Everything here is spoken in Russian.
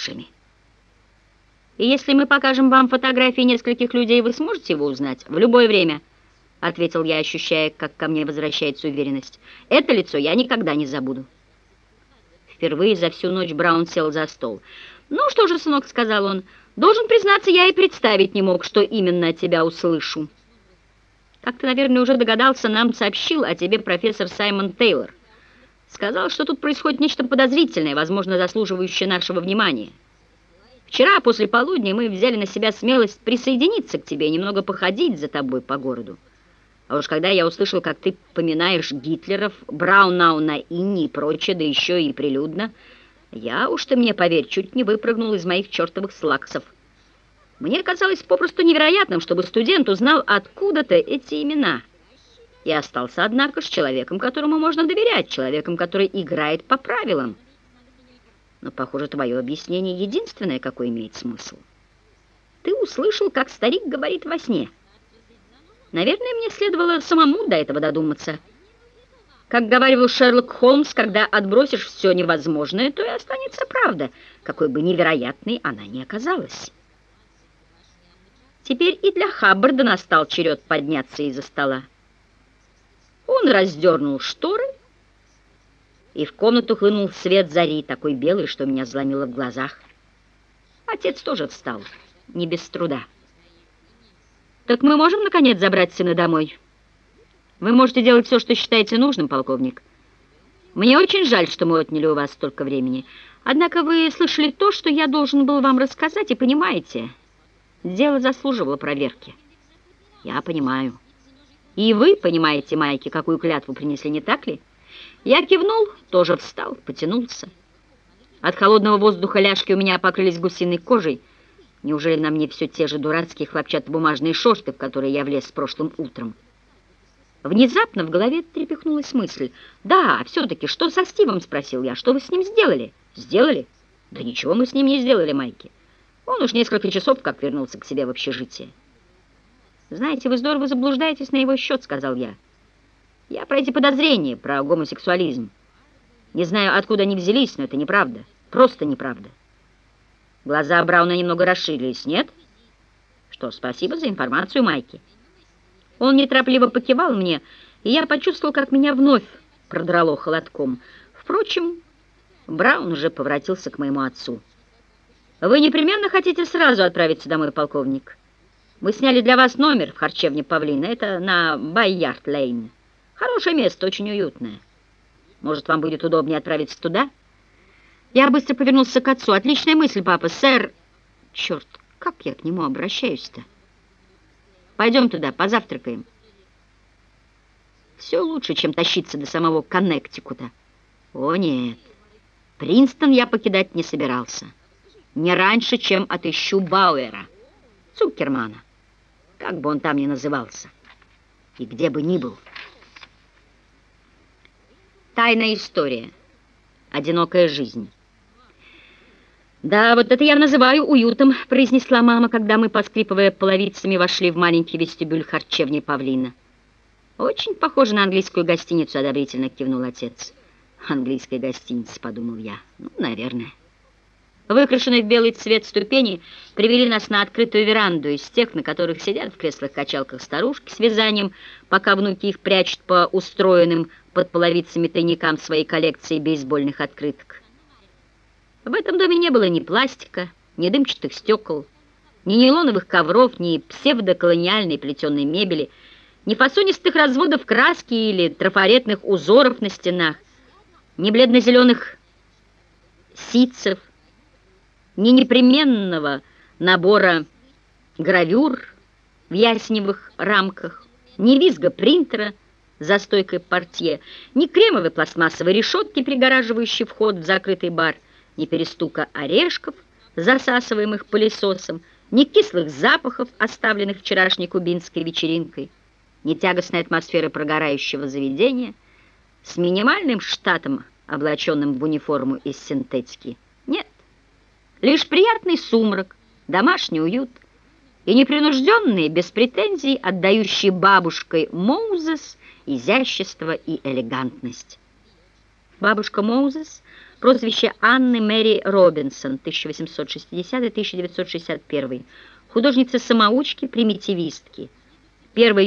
погибшими. И если мы покажем вам фотографии нескольких людей, вы сможете его узнать в любое время, — ответил я, ощущая, как ко мне возвращается уверенность. Это лицо я никогда не забуду. Впервые за всю ночь Браун сел за стол. «Ну что же, сынок», — сказал он, — «должен признаться, я и представить не мог, что именно от тебя услышу». Как ты, наверное, уже догадался, нам сообщил о тебе профессор Саймон Тейлор. Сказал, что тут происходит нечто подозрительное, возможно, заслуживающее нашего внимания. Вчера после полудня мы взяли на себя смелость присоединиться к тебе и немного походить за тобой по городу. А уж когда я услышал, как ты поминаешь Гитлеров, Браунау на Инни и прочее, да еще и прилюдно, я, уж ты мне поверь, чуть не выпрыгнул из моих чертовых слаксов. Мне казалось попросту невероятным, чтобы студент узнал откуда-то эти имена. И остался, однако, с человеком, которому можно доверять, человеком, который играет по правилам. Но, похоже, твое объяснение единственное, какое имеет смысл. Ты услышал, как старик говорит во сне. Наверное, мне следовало самому до этого додуматься. Как говаривал Шерлок Холмс, когда отбросишь все невозможное, то и останется правда, какой бы невероятной она ни оказалась. Теперь и для Хаббарда настал черед подняться из-за стола. Он раздернул шторы, и в комнату хлынул свет зари, такой белый, что меня заломило в глазах. Отец тоже встал, не без труда. «Так мы можем, наконец, забрать сына домой? Вы можете делать все, что считаете нужным, полковник. Мне очень жаль, что мы отняли у вас столько времени. Однако вы слышали то, что я должен был вам рассказать, и понимаете, дело заслуживало проверки. Я понимаю. И вы понимаете, Майки, какую клятву принесли, не так ли?» Я кивнул, тоже встал, потянулся. От холодного воздуха ляжки у меня покрылись гусиной кожей. Неужели на мне все те же дурацкие хлопчатобумажные шорты, в которые я влез прошлым утром? Внезапно в голове трепехнулась мысль. «Да, все-таки, что со Стивом?» — спросил я. «Что вы с ним сделали?» «Сделали?» «Да ничего мы с ним не сделали, Майки. Он уж несколько часов как вернулся к себе в общежитие». «Знаете, вы здорово заблуждаетесь на его счет», — сказал я. Я про эти подозрения, про гомосексуализм. Не знаю, откуда они взялись, но это неправда. Просто неправда. Глаза Брауна немного расширились, нет? Что, спасибо за информацию, Майки. Он неторопливо покивал мне, и я почувствовал, как меня вновь продрало холодком. Впрочем, Браун уже поворотился к моему отцу. «Вы непременно хотите сразу отправиться домой, полковник? Мы сняли для вас номер в харчевне Павлина. Это на Байярд-Лейн». Хорошее место, очень уютное. Может, вам будет удобнее отправиться туда? Я быстро повернулся к отцу. Отличная мысль, папа. Сэр... Черт, как я к нему обращаюсь-то? Пойдем туда, позавтракаем. Все лучше, чем тащиться до самого Коннектикута. О, нет. Принстон я покидать не собирался. Не раньше, чем отыщу Бауэра, Цукермана, как бы он там ни назывался, и где бы ни был. Тайная история. Одинокая жизнь. «Да, вот это я называю уютом», — произнесла мама, когда мы, поскрипывая половицами, вошли в маленький вестибюль харчевни Павлина. «Очень похоже на английскую гостиницу», — одобрительно кивнул отец. «Английская гостиница», — подумал я. «Ну, наверное». Выкрашенные в белый цвет ступени привели нас на открытую веранду из тех, на которых сидят в креслах-качалках старушки с вязанием, пока внуки их прячут по устроенным под половицами тайникам своей коллекции бейсбольных открыток. В этом доме не было ни пластика, ни дымчатых стекол, ни нейлоновых ковров, ни псевдоколониальной плетеной мебели, ни фасонистых разводов краски или трафаретных узоров на стенах, ни бледно-зеленых ситцев, ни непременного набора гравюр в ясневых рамках, ни визга принтера, за стойкой портье, ни кремовой пластмассовой решетки, пригораживающей вход в закрытый бар, ни перестука орешков, засасываемых пылесосом, ни кислых запахов, оставленных вчерашней кубинской вечеринкой, ни тягостной атмосферы прогорающего заведения с минимальным штатом, облаченным в униформу из синтетики. Лишь приятный сумрак, домашний уют и непринужденные, без претензий, отдающие бабушкой Моузес изящество и элегантность. Бабушка Моузес прозвище Анны Мэри Робинсон, 1860-1961, художницы-самоучки, примитивистки. Первый